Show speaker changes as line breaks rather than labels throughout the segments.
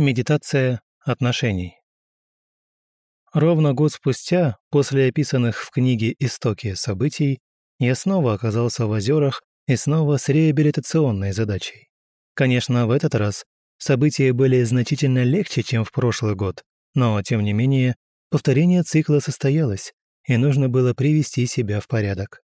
Медитация отношений. Ровно год спустя, после описанных в книге «Истоки событий», я снова оказался в озерах и снова с реабилитационной задачей. Конечно, в этот раз события были значительно легче, чем в прошлый год, но, тем не менее, повторение цикла состоялось, и нужно было привести себя в порядок.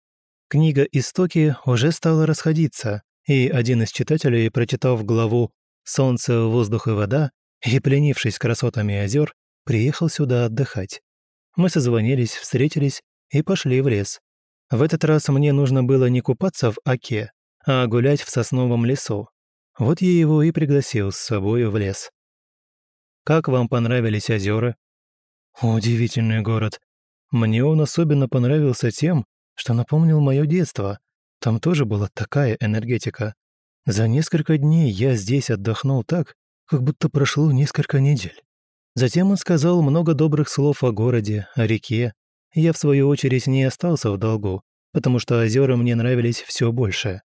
Книга «Истоки» уже стала расходиться, и один из читателей, прочитав главу «Солнце, воздух и вода», и, пленившись красотами озер, приехал сюда отдыхать. Мы созвонились, встретились и пошли в лес. В этот раз мне нужно было не купаться в оке, а гулять в сосновом лесу. Вот я его и пригласил с собой в лес. Как вам понравились озера? Удивительный город. Мне он особенно понравился тем, что напомнил мое детство. Там тоже была такая энергетика. За несколько дней я здесь отдохнул так, как будто прошло несколько недель. Затем он сказал много добрых слов о городе, о реке. Я, в свою очередь, не остался в долгу, потому что озера мне нравились все больше.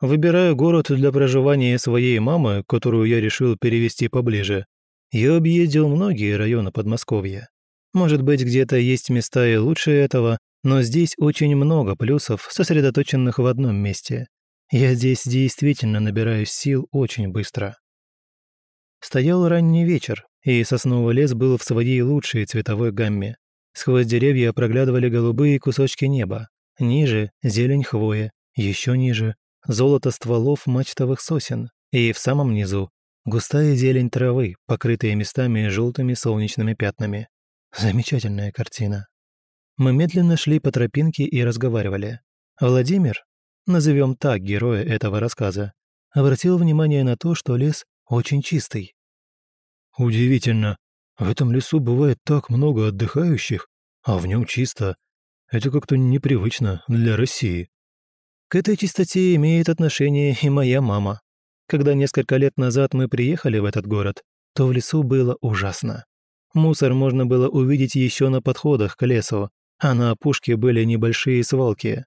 Выбирая город для проживания своей мамы, которую я решил перевести поближе, я объездил многие районы Подмосковья. Может быть, где-то есть места и лучше этого, но здесь очень много плюсов, сосредоточенных в одном месте. Я здесь действительно набираюсь сил очень быстро. Стоял ранний вечер, и сосновый лес был в своей лучшей цветовой гамме. Сквозь деревья проглядывали голубые кусочки неба. Ниже – зелень хвоя, еще ниже – золото стволов мачтовых сосен. И в самом низу – густая зелень травы, покрытая местами желтыми солнечными пятнами. Замечательная картина. Мы медленно шли по тропинке и разговаривали. Владимир, назовем так героя этого рассказа, обратил внимание на то, что лес очень чистый. Удивительно. В этом лесу бывает так много отдыхающих, а в нем чисто. Это как-то непривычно для России. К этой чистоте имеет отношение и моя мама. Когда несколько лет назад мы приехали в этот город, то в лесу было ужасно. Мусор можно было увидеть еще на подходах к лесу, а на опушке были небольшие свалки.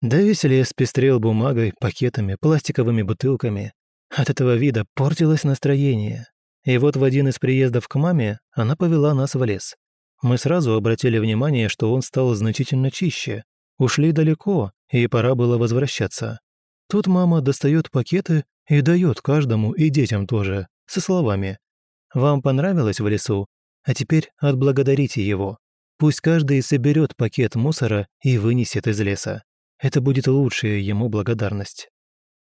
Да весь лес пестрел бумагой, пакетами, пластиковыми бутылками. От этого вида портилось настроение. И вот в один из приездов к маме она повела нас в лес. Мы сразу обратили внимание, что он стал значительно чище. Ушли далеко, и пора было возвращаться. Тут мама достает пакеты и дает каждому и детям тоже, со словами «Вам понравилось в лесу? А теперь отблагодарите его. Пусть каждый соберет пакет мусора и вынесет из леса. Это будет лучшая ему благодарность».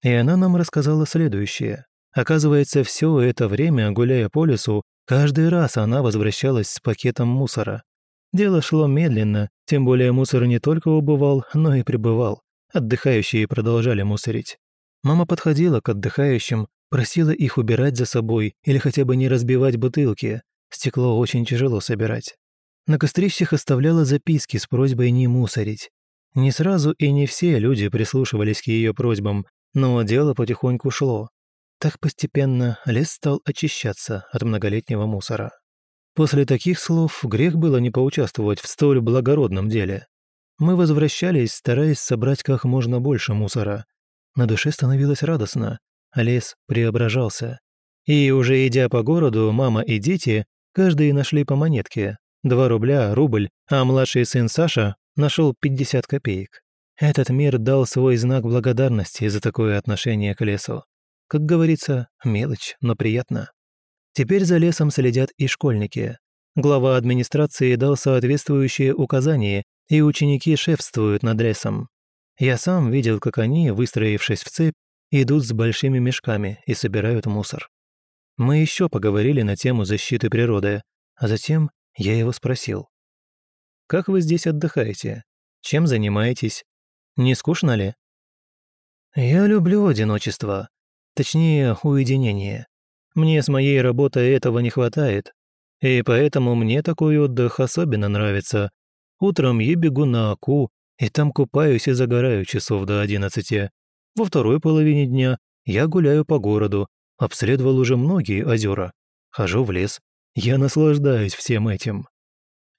И она нам рассказала следующее. Оказывается, все это время, гуляя по лесу, каждый раз она возвращалась с пакетом мусора. Дело шло медленно, тем более мусор не только убывал, но и прибывал. Отдыхающие продолжали мусорить. Мама подходила к отдыхающим, просила их убирать за собой или хотя бы не разбивать бутылки. Стекло очень тяжело собирать. На кострищах оставляла записки с просьбой не мусорить. Не сразу и не все люди прислушивались к ее просьбам, но дело потихоньку шло. Так постепенно лес стал очищаться от многолетнего мусора. После таких слов грех было не поучаствовать в столь благородном деле. Мы возвращались, стараясь собрать как можно больше мусора. На душе становилось радостно, лес преображался. И уже идя по городу, мама и дети, каждый нашли по монетке. Два рубля, рубль, а младший сын Саша нашел 50 копеек. Этот мир дал свой знак благодарности за такое отношение к лесу. Как говорится, мелочь, но приятно. Теперь за лесом следят и школьники. Глава администрации дал соответствующие указания, и ученики шефствуют над лесом. Я сам видел, как они, выстроившись в цепь, идут с большими мешками и собирают мусор. Мы еще поговорили на тему защиты природы, а затем я его спросил. «Как вы здесь отдыхаете? Чем занимаетесь? Не скучно ли?» «Я люблю одиночество. Точнее, уединение. Мне с моей работой этого не хватает. И поэтому мне такой отдых особенно нравится. Утром я бегу на Аку, и там купаюсь и загораю часов до одиннадцати. Во второй половине дня я гуляю по городу, обследовал уже многие озера. Хожу в лес. Я наслаждаюсь всем этим.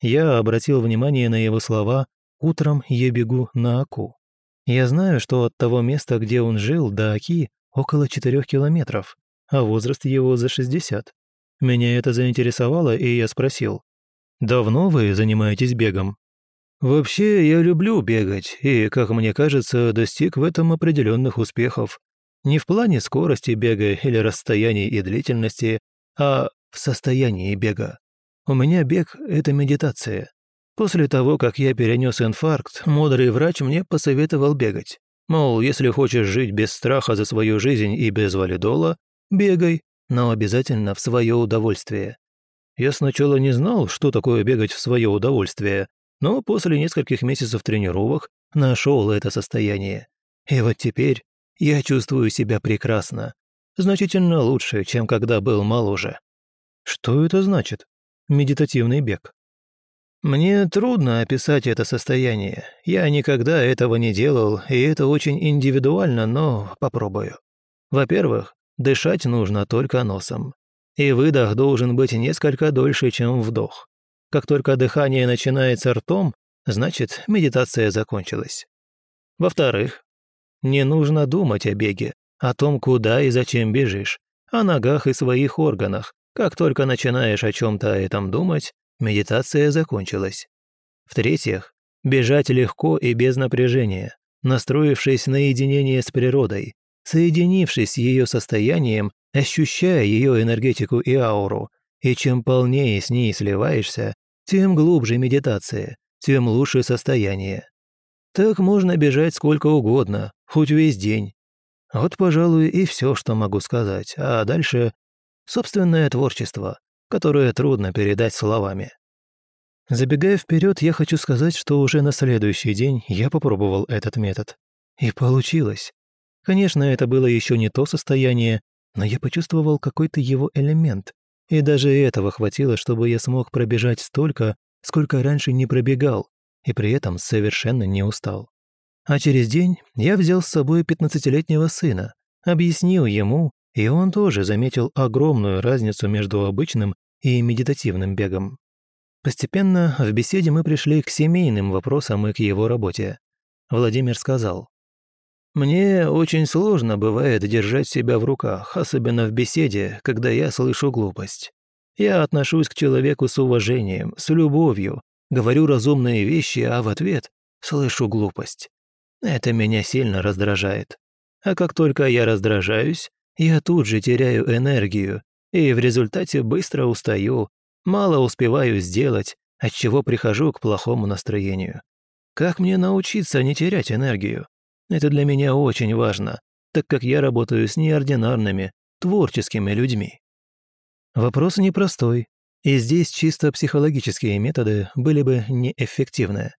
Я обратил внимание на его слова «Утром я бегу на Аку». Я знаю, что от того места, где он жил, до Аки около 4 километров, а возраст его за 60. Меня это заинтересовало, и я спросил. «Давно вы занимаетесь бегом?» «Вообще, я люблю бегать, и, как мне кажется, достиг в этом определенных успехов. Не в плане скорости бега или расстояний и длительности, а в состоянии бега. У меня бег – это медитация. После того, как я перенес инфаркт, мудрый врач мне посоветовал бегать. Мол, если хочешь жить без страха за свою жизнь и без валидола, бегай, но обязательно в свое удовольствие. Я сначала не знал, что такое бегать в свое удовольствие, но после нескольких месяцев тренировок нашел это состояние. И вот теперь я чувствую себя прекрасно, значительно лучше, чем когда был моложе. Что это значит? Медитативный бег. Мне трудно описать это состояние. Я никогда этого не делал, и это очень индивидуально, но попробую. Во-первых, дышать нужно только носом. И выдох должен быть несколько дольше, чем вдох. Как только дыхание начинается ртом, значит, медитация закончилась. Во-вторых, не нужно думать о беге, о том, куда и зачем бежишь, о ногах и своих органах. Как только начинаешь о чем-то этом думать, Медитация закончилась. В-третьих, бежать легко и без напряжения, настроившись на единение с природой, соединившись с ее состоянием, ощущая ее энергетику и ауру, и чем полнее с ней сливаешься, тем глубже медитация, тем лучше состояние. Так можно бежать сколько угодно, хоть весь день. Вот, пожалуй, и все, что могу сказать, а дальше собственное творчество, которое трудно передать словами. Забегая вперед, я хочу сказать, что уже на следующий день я попробовал этот метод. И получилось. Конечно, это было еще не то состояние, но я почувствовал какой-то его элемент. И даже этого хватило, чтобы я смог пробежать столько, сколько раньше не пробегал, и при этом совершенно не устал. А через день я взял с собой пятнадцатилетнего сына, объяснил ему, и он тоже заметил огромную разницу между обычным и медитативным бегом. Постепенно в беседе мы пришли к семейным вопросам и к его работе. Владимир сказал, «Мне очень сложно бывает держать себя в руках, особенно в беседе, когда я слышу глупость. Я отношусь к человеку с уважением, с любовью, говорю разумные вещи, а в ответ слышу глупость. Это меня сильно раздражает. А как только я раздражаюсь, я тут же теряю энергию и в результате быстро устаю, мало успеваю сделать, от чего прихожу к плохому настроению. Как мне научиться не терять энергию? Это для меня очень важно, так как я работаю с неординарными, творческими людьми. Вопрос непростой, и здесь чисто психологические методы были бы неэффективны.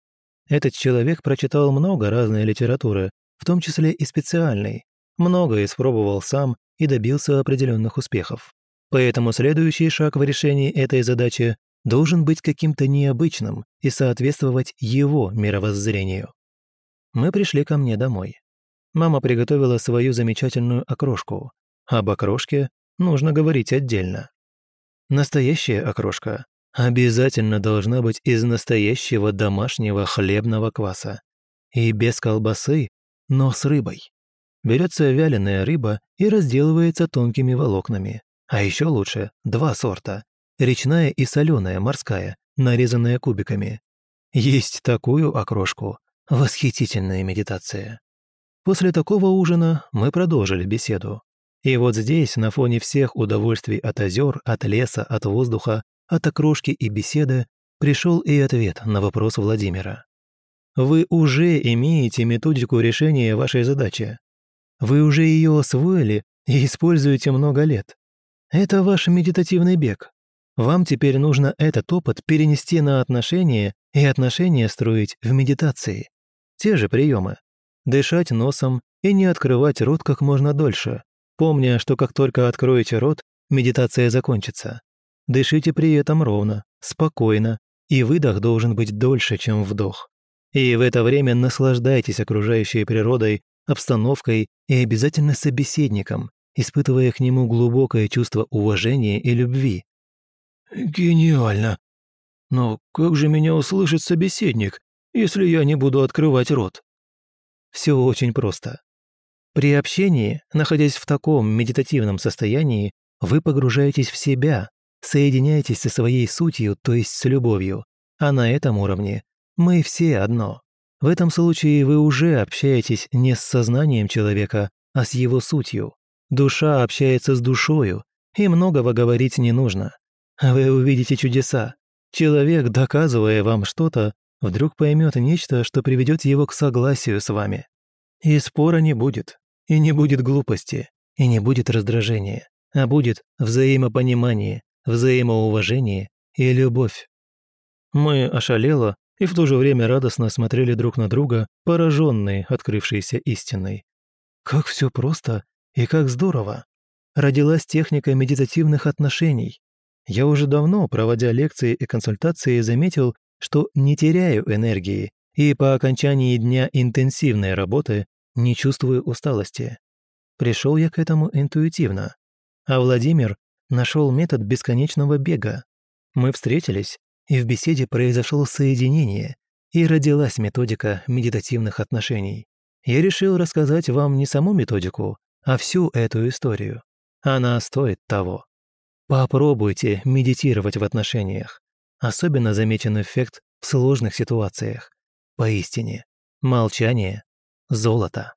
Этот человек прочитал много разной литературы, в том числе и специальной, много испробовал сам и добился определенных успехов. Поэтому следующий шаг в решении этой задачи должен быть каким-то необычным и соответствовать его мировоззрению. Мы пришли ко мне домой. Мама приготовила свою замечательную окрошку. Об окрошке нужно говорить отдельно. Настоящая окрошка обязательно должна быть из настоящего домашнего хлебного кваса. И без колбасы, но с рыбой. Берется вяленая рыба и разделывается тонкими волокнами. А еще лучше два сорта. Речная и соленая морская, нарезанная кубиками. Есть такую окрошку. Восхитительная медитация. После такого ужина мы продолжили беседу. И вот здесь, на фоне всех удовольствий от озер, от леса, от воздуха, от окрошки и беседы, пришел и ответ на вопрос Владимира. Вы уже имеете методику решения вашей задачи. Вы уже ее освоили и используете много лет. Это ваш медитативный бег. Вам теперь нужно этот опыт перенести на отношения и отношения строить в медитации. Те же приемы. Дышать носом и не открывать рот как можно дольше, помня, что как только откроете рот, медитация закончится. Дышите при этом ровно, спокойно, и выдох должен быть дольше, чем вдох. И в это время наслаждайтесь окружающей природой обстановкой и обязательно собеседником, испытывая к нему глубокое чувство уважения и любви. «Гениально! Но как же меня услышит собеседник, если я не буду открывать рот?» Все очень просто. При общении, находясь в таком медитативном состоянии, вы погружаетесь в себя, соединяйтесь со своей сутью, то есть с любовью, а на этом уровне мы все одно. В этом случае вы уже общаетесь не с сознанием человека, а с его сутью. Душа общается с душою, и многого говорить не нужно. Вы увидите чудеса. Человек, доказывая вам что-то, вдруг поймет нечто, что приведет его к согласию с вами. И спора не будет, и не будет глупости, и не будет раздражения, а будет взаимопонимание, взаимоуважение и любовь. Мы ошалело и в то же время радостно смотрели друг на друга, пораженные открывшейся истиной. Как все просто и как здорово! Родилась техника медитативных отношений. Я уже давно, проводя лекции и консультации, заметил, что не теряю энергии и по окончании дня интенсивной работы не чувствую усталости. Пришел я к этому интуитивно. А Владимир нашел метод бесконечного бега. Мы встретились, и в беседе произошло соединение, и родилась методика медитативных отношений. Я решил рассказать вам не саму методику, а всю эту историю. Она стоит того. Попробуйте медитировать в отношениях. Особенно замечен эффект в сложных ситуациях. Поистине, молчание – золото.